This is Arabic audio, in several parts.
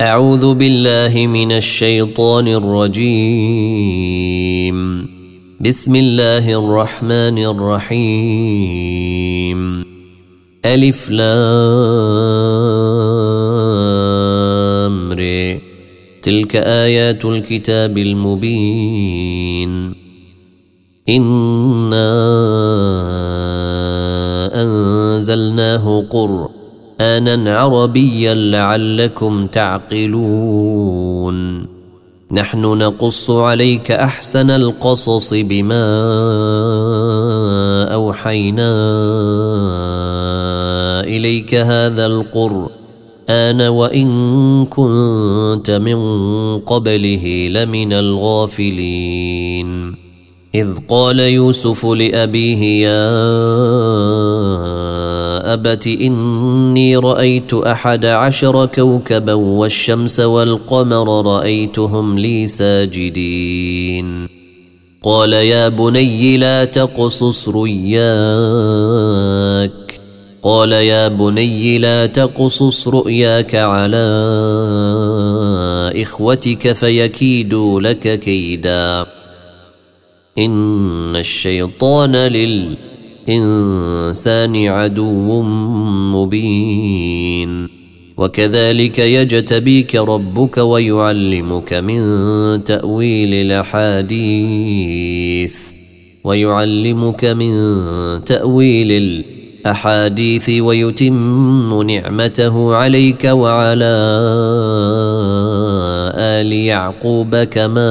أعوذ بالله من الشيطان الرجيم. بسم الله الرحمن الرحيم. ألف لام تلك آيات الكتاب المبين. إنا أنزلناه قرآن قرانا عربيا لعلكم تعقلون. نحن نقص عليك أحسن القصص بما أوحينا إليك هذا القرآن وإن كنت من قبله لمن الغافلين. إذ قال يوسف لأبيه يا أبت إني رأيت أحد عشر كوكبا والشمس والقمر رأيتهم لي ساجدين. قال يا بني لا تقصص رؤياك. قال يا بني لا تقصص رؤياك على إخوتك فيكيدوا لك كيدا. إن الشيطان لل الإنسان عدو مبين. وكذلك يجتبيك ربك ويعلمك من تأويل الأحاديث. ويعلمك من تأويل الأحاديث ويتم نعمته عليك وعلى آل يعقوب كما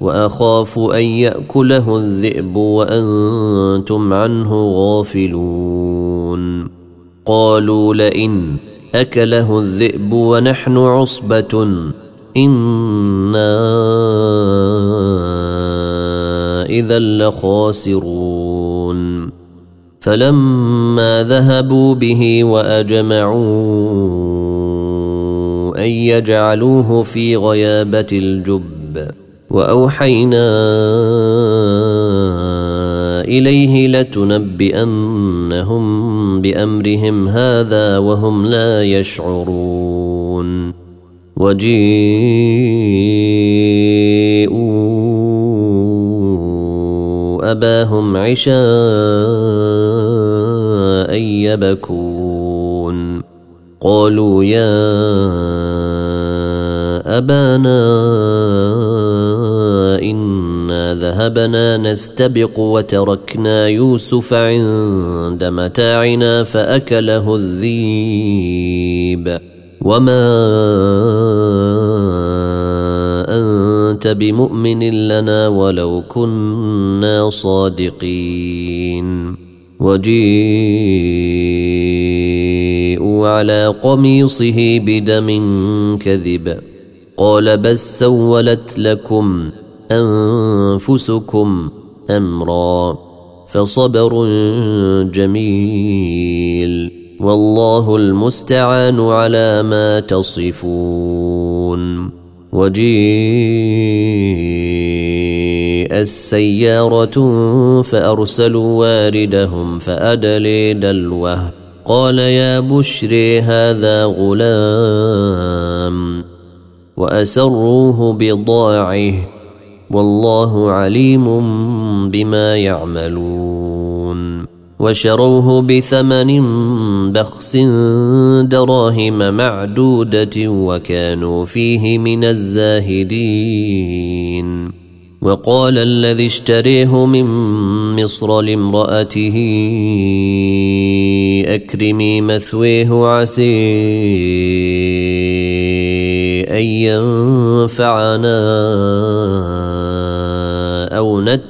وأخاف أن يأكله الذئب وأنتم عنه غافلون. قالوا لئن أكله الذئب ونحن عصبة إنا إذا لخاسرون. فلما ذهبوا به وأجمعوا أن يجعلوه في غيابة الجب وأوحينا إليه لتنبئنهم بأمرهم هذا وهم لا يشعرون. وجيءوا أباهم عشاء يبكون. قالوا يا أبانا ذهبنا نستبق وتركنا يوسف عند متاعنا فاكله الذيب وما انت بمؤمن لنا ولو كنا صادقين. وجيءوا على قميصه بدم كذب. قال بس سولت لكم أنفسكم أمرا فصبر جميل والله المستعان على ما تصفون وجيء السيارة فأرسلوا واردهم فأدلي دلوه قال يا بشري هذا غلام وأسروه بضاعه والله عليم بما يعملون. وشروه بثمن بخس دراهم معدودة وكانوا فيه من الزاهدين. وقال الذي اشتريه من مصر لامرأته أكرمي مثويه عسي أن ينفعنا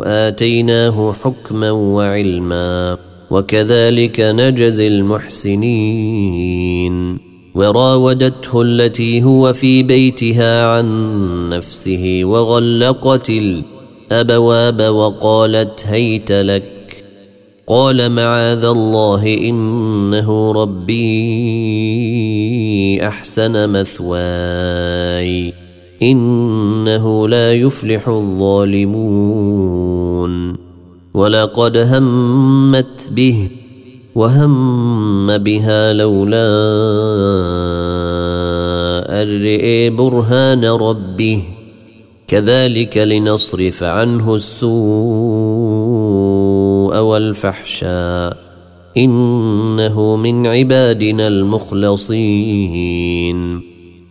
واتيناه حكما وعلما وكذلك نجزي المحسنين. وراودته التي هو في بيتها عن نفسه وغلقت الأبواب وقالت هيت لك. قال معاذ الله إنه ربي أحسن مثواي. إنه لا يفلح الظالمون. ولقد همت به وهم بها لولا أن برهان ربه. كذلك لنصرف عنه السوء والفحشاء. إنه من عبادنا المخلصين.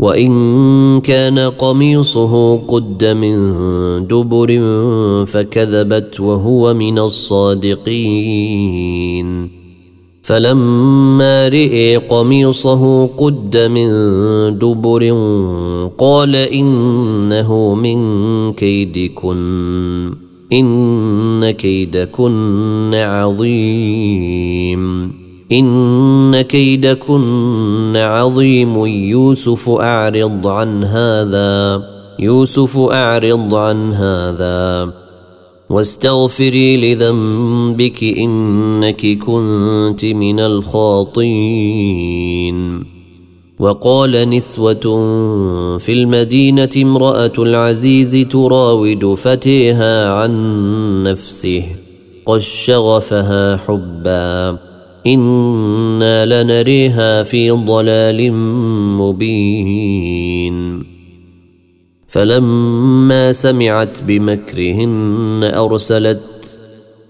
وإن كان قميصه قد من دبر فكذبت وهو من الصادقين. فلما رئي قميصه قد من دبر قال إنه من كيدكن إن كيدكن عظيم. إن كيدكن عظيم يوسف أعرض عن هذا يوسف أعرض عن هذا. واستغفري لذنبك إنك كنت من الخاطين وقال نسوة في المدينة امرأة العزيز تراود فتيها عن نفسه قد شغفها حبًّا. أنا لنريها في ضلال مبين. فلما سمعت بمكرهن ارسلت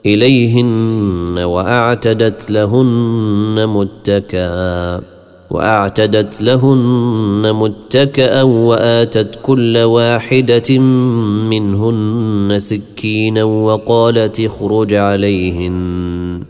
اليهن واعتدت لهن متكئا واعتدت لهن متكئا واتت كل واحدة منهن سكينا وقالت اخرج عليهن.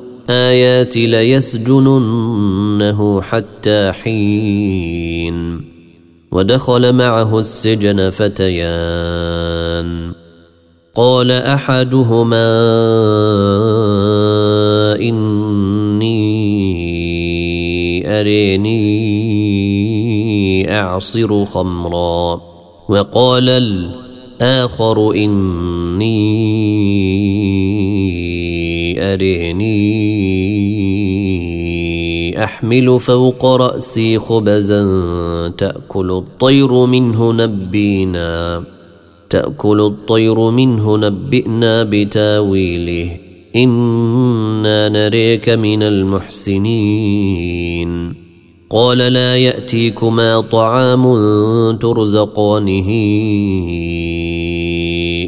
الايات ليسجننه حتى حين. ودخل معه السجن فتيان. قال أحدهما إني أريني أعصر خمرا. وقال الآخر إني اريني أحمل فوق رأسي خبزا. تأكل الطير منه نبينا. تأكل الطير منه نبئنا بتاويله. إنا نريك من المحسنين. قال لا يأتيكما طعام ترزقانه.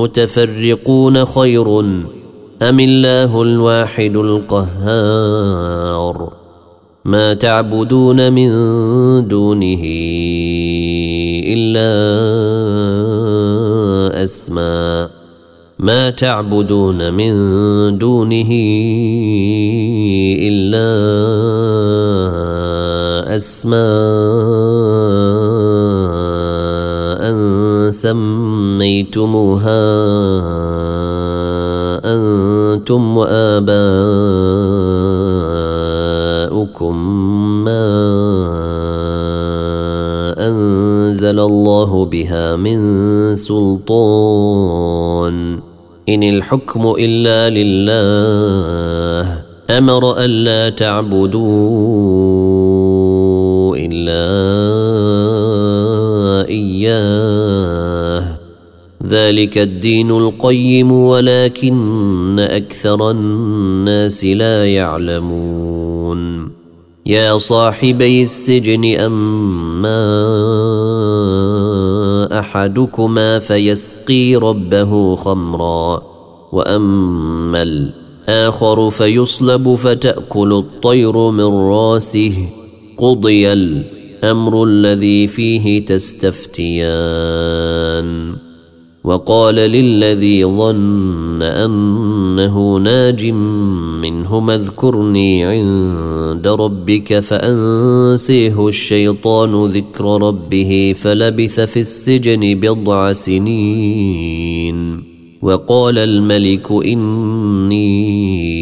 متفرقون خير أم الله الواحد القهار ما تعبدون من دونه إلا أسماء ما تعبدون من دونه إلا أسماء سميتموها أنتم وآباؤكم ما أنزل الله بها من سلطان. إن الحكم إلا لله. أمر الا تعبدوا إلا إياه. ذلك الدين القيم ولكن أكثر الناس لا يعلمون. يا صاحبي السجن أما أحدكما فيسقي ربه خمرا وأما الآخر فيصلب فتأكل الطير من رأسه. قضي الأمر الذي فيه تستفتيان. وقال للذي ظن أنه ناج منهما اذكرني عند ربك فأنسيه الشيطان ذكر ربه فلبث في السجن بضع سنين. وقال الملك إني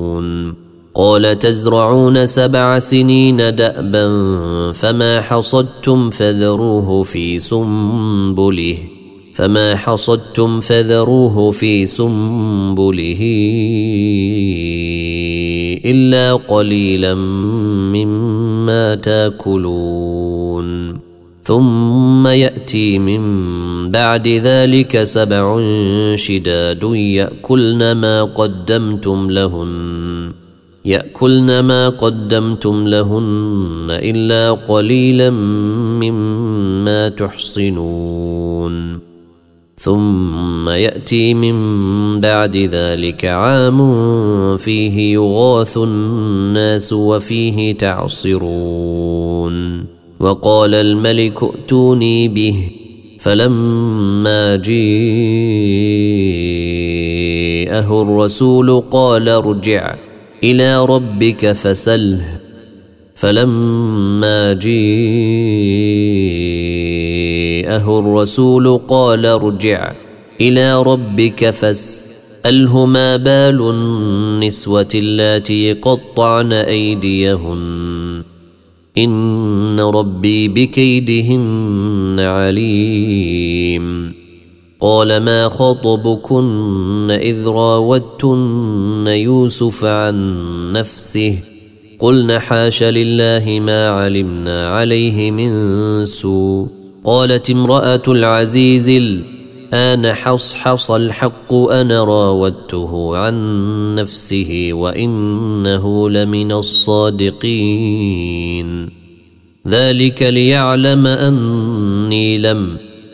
قال تزرعون سبع سنين دأبا فما حصدتم فذروه في سنبله فما حصدتم فذروه في سنبله إلا قليلا مما تاكلون. ثم يأتي من بعد ذلك سبع شداد يأكلن ما قدمتم لهن. يأكلن ما قدمتم لهن إلا قليلا مما تحصنون. ثم يأتي من بعد ذلك عام فيه يغاث الناس وفيه تعصرون. وقال الملك ائتوني به فلما جيءه الرسول قال ارجع. إلى ربك فسله فلما جيءه الرسول قال ارجع إلى ربك فاساله ما بال النسوة اللاتي قطعن أيديهن. إن ربي بكيدهن عليم. قال ما خطبكن إذ راوتن يوسف عن نفسه قلن حاش لله ما علمنا عليه من سوء قالت امرأة العزيز الآن حصحص الحق أنا راودته عن نفسه وإنه لمن الصادقين ذلك ليعلم أني لم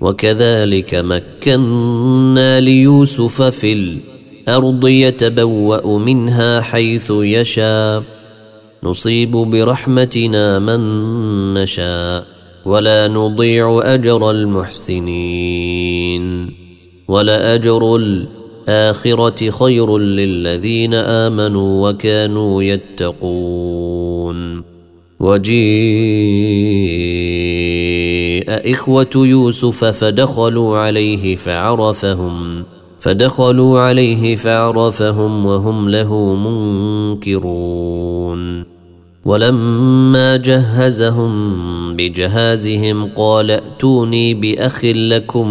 وكذلك مكنا ليوسف في الأرض يتبوأ منها حيث يشاء. نصيب برحمتنا من نشاء ولا نضيع أجر المحسنين. ولاجر الآخرة خير للذين آمنوا وكانوا يتقون. وجيء إخوة يوسف فدخلوا عليه فعرفهم فدخلوا عليه فعرفهم وهم له منكرون ولما جهزهم بجهازهم قال ائتوني بأخ لكم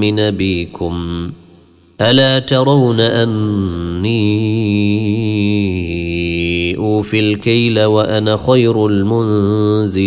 من أبيكم ألا ترون أني أوفي الكيل وأنا خير المنزلين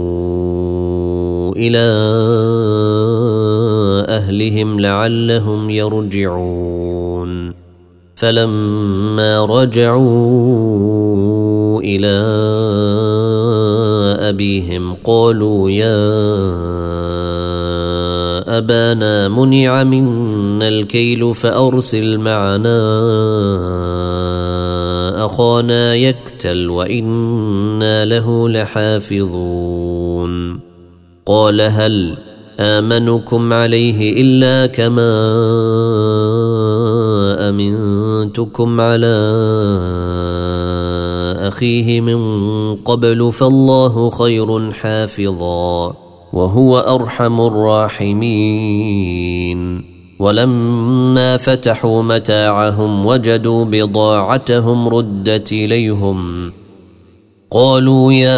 إلى أهلهم لعلهم يرجعون. فلما رجعوا إلى أبيهم قالوا يا أبانا منع منا الكيل فأرسل معنا أخانا يكتل وإنا له لحافظون. قال هل آمنكم عليه إلا كما أمنتكم على أخيه من قبل فالله خير حافظا وهو أرحم الراحمين. ولما فتحوا متاعهم وجدوا بضاعتهم ردت إليهم قالوا يا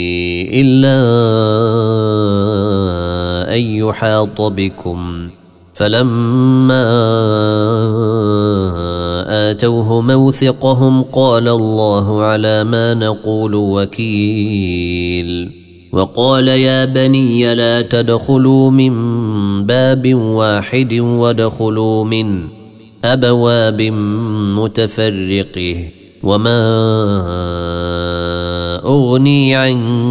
إلا أن يحاط بكم. فلما آتوه موثقهم قال الله على ما نقول وكيل. وقال يا بني لا تدخلوا من باب واحد ودخلوا من أبواب متفرقه. وما أغني عنكم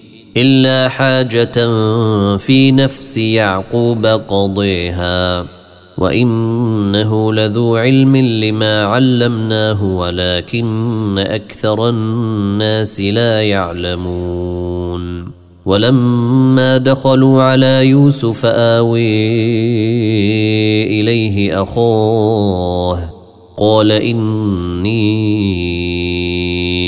إلا حاجة في نفس يعقوب قضيها وإنه لذو علم لما علمناه ولكن أكثر الناس لا يعلمون. ولما دخلوا على يوسف آوي إليه أخاه قال إني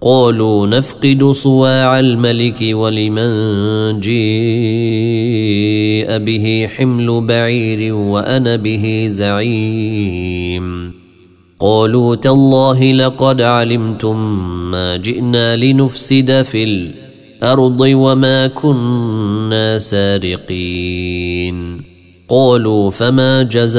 قالوا نفقد صواع الملك ولمن جيء به حمل بعير وأنا به زعيم. قالوا تالله لقد علمتم ما جئنا لنفسد في الأرض وما كنا سارقين. قالوا فما جزاؤه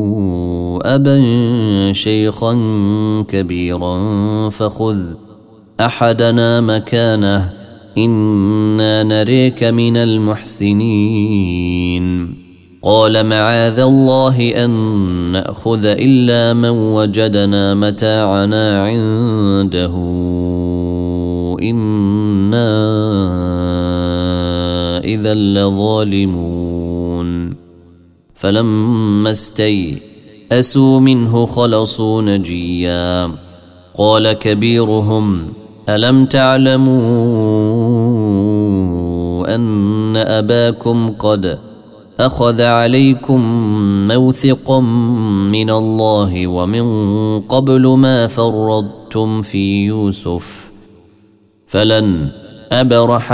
أبا شيخا كبيرا فخذ أحدنا مكانه إنا نريك من المحسنين. قال معاذ الله أن نأخذ إلا من وجدنا متاعنا عنده. إنا إذا لظالمون. فلما استيئسوا منه خلصوا نجيا. قال كبيرهم ألم تعلموا أن أباكم قد أخذ عليكم موثقا من الله ومن قبل ما فرضتم في يوسف؟ فلن أبرح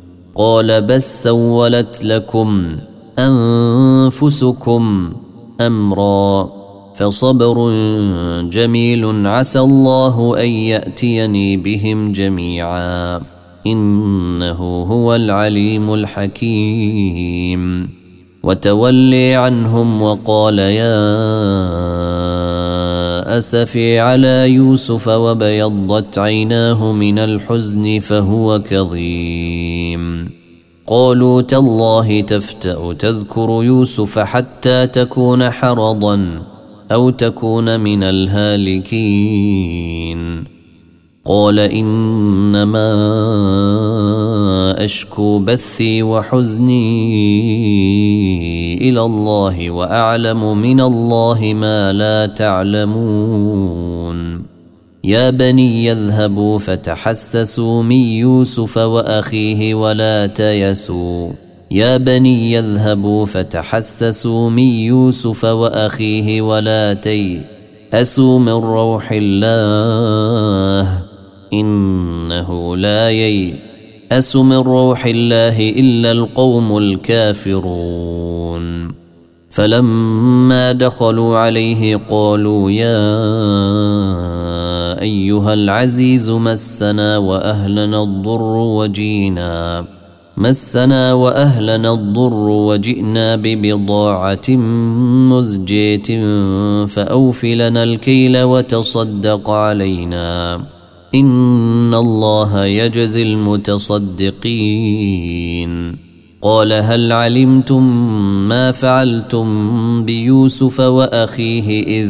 قال بس سولت لكم أنفسكم أمرا فصبر جميل عسى الله أن يأتيني بهم جميعا إنه هو العليم الحكيم. وتولي عنهم وقال يا اسفي على يوسف وبيضت عيناه من الحزن فهو كظيم. قالوا تالله تفتأ تذكر يوسف حتى تكون حرضا أو تكون من الهالكين. قال إنما أشكو بثي وحزني إلى الله وأعلم من الله ما لا تعلمون. يا بني يذهبوا فتحسسوا من يوسف وأخيه ولا تيسوا. يا بني يذهبوا فتحسسوا من يوسف وأخيه ولا تيأسوا من روح الله إنه لا ييأس من روح الله إلا القوم الكافرون. فلما دخلوا عليه قالوا يا أيها العزيز مسنا وأهلنا الضر وجينا. مسنا وأهلنا الضر وجئنا ببضاعة مزجية فاوف لنا الكيل وتصدق علينا. إن الله يجزي المتصدقين. قال هل علمتم ما فعلتم بيوسف وأخيه إذ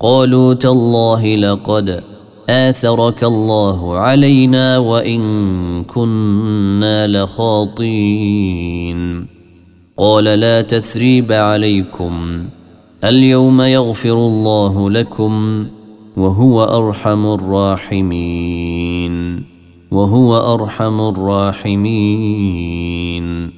قالوا تالله لقد آثرك الله علينا وإن كنا لخاطين قال لا تثريب عليكم. اليوم يغفر الله لكم وهو أرحم الراحمين. وهو أرحم الراحمين.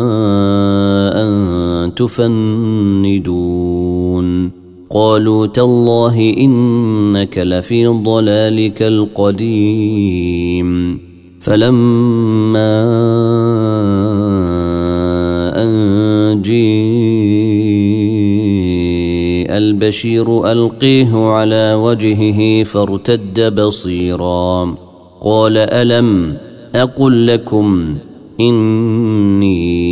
تفندون. قالوا تالله إنك لفي ضلالك القديم. فلما أن جيء البشير ألقيه على وجهه فارتد بصيرا. قال ألم أقل لكم إني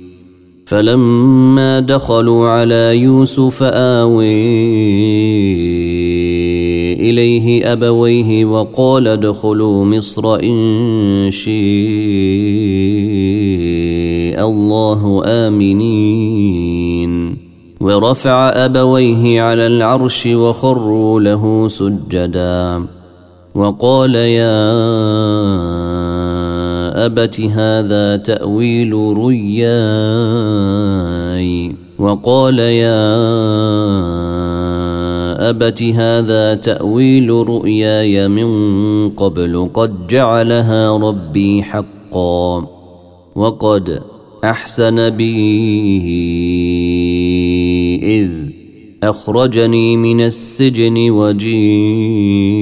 فلما دخلوا على يوسف آوي إليه أبويه وقال ادخلوا مصر إن شاء الله آمنين. ورفع أبويه على العرش وخروا له سجدا. وقال يا أبت هذا تأويل رياي وقال يا أبت هذا تأويل رؤياي من قبل قد جعلها ربي حقا وقد أحسن بي إذ أخرجني من السجن وجيء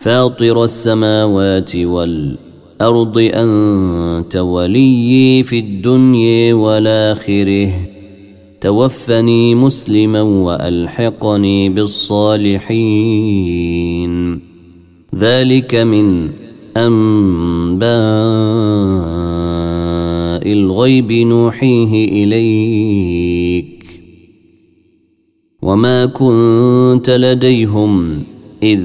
فاطر السماوات والأرض أنت وليي في الدنيا والآخرة. توفني مسلما وألحقني بالصالحين. ذلك من أنباء الغيب نوحيه إليك. وما كنت لديهم إذ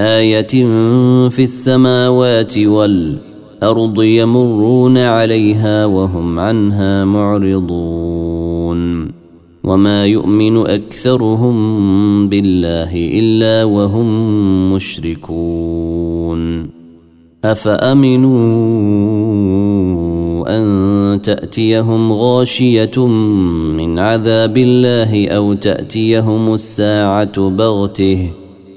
آية في السماوات والأرض يمرون عليها وهم عنها معرضون. وما يؤمن أكثرهم بالله إلا وهم مشركون. أفأمنوا أن تأتيهم غاشية من عذاب الله أو تأتيهم الساعة بغته ۖ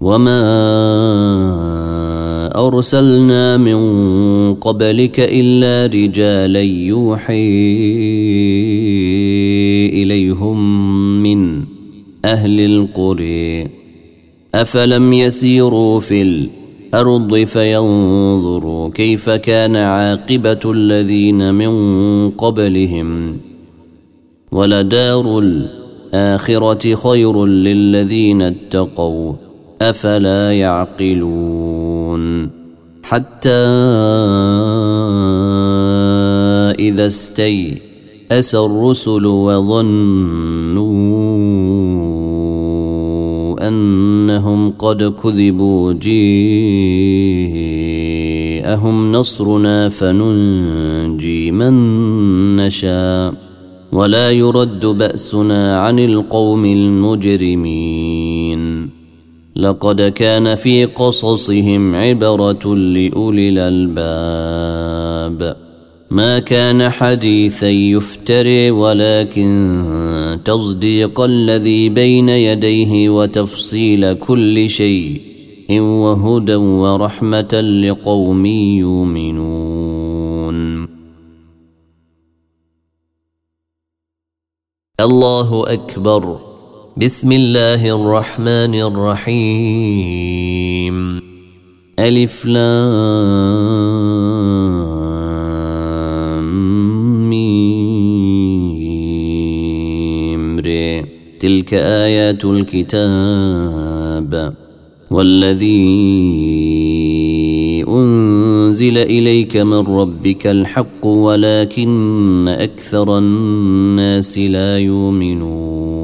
وما ارسلنا من قبلك الا رجالا يوحي اليهم من أهل القرى افلم يسيروا في الأرض فينظروا كيف كان عاقبه الذين من قبلهم ولدار الاخره خير للذين اتقوا أفلا يعقلون حتى إذا استيأس الرسل وظنوا أنهم قد كذبوا جيءهم نصرنا فننجي من نشاء ولا يرد بأسنا عن القوم المجرمين لقد كان في قصصهم عبرة لأولي الألباب. ما كان حديثا يفتري ولكن تصديق الذي بين يديه وتفصيل كل شيء وهدى ورحمة لقوم يؤمنون. الله أكبر. بسم الله الرحمن الرحيم. ألف لام تلك آيات الكتاب. والذي أنزل إليك من ربك الحق ولكن أكثر الناس لا يؤمنون.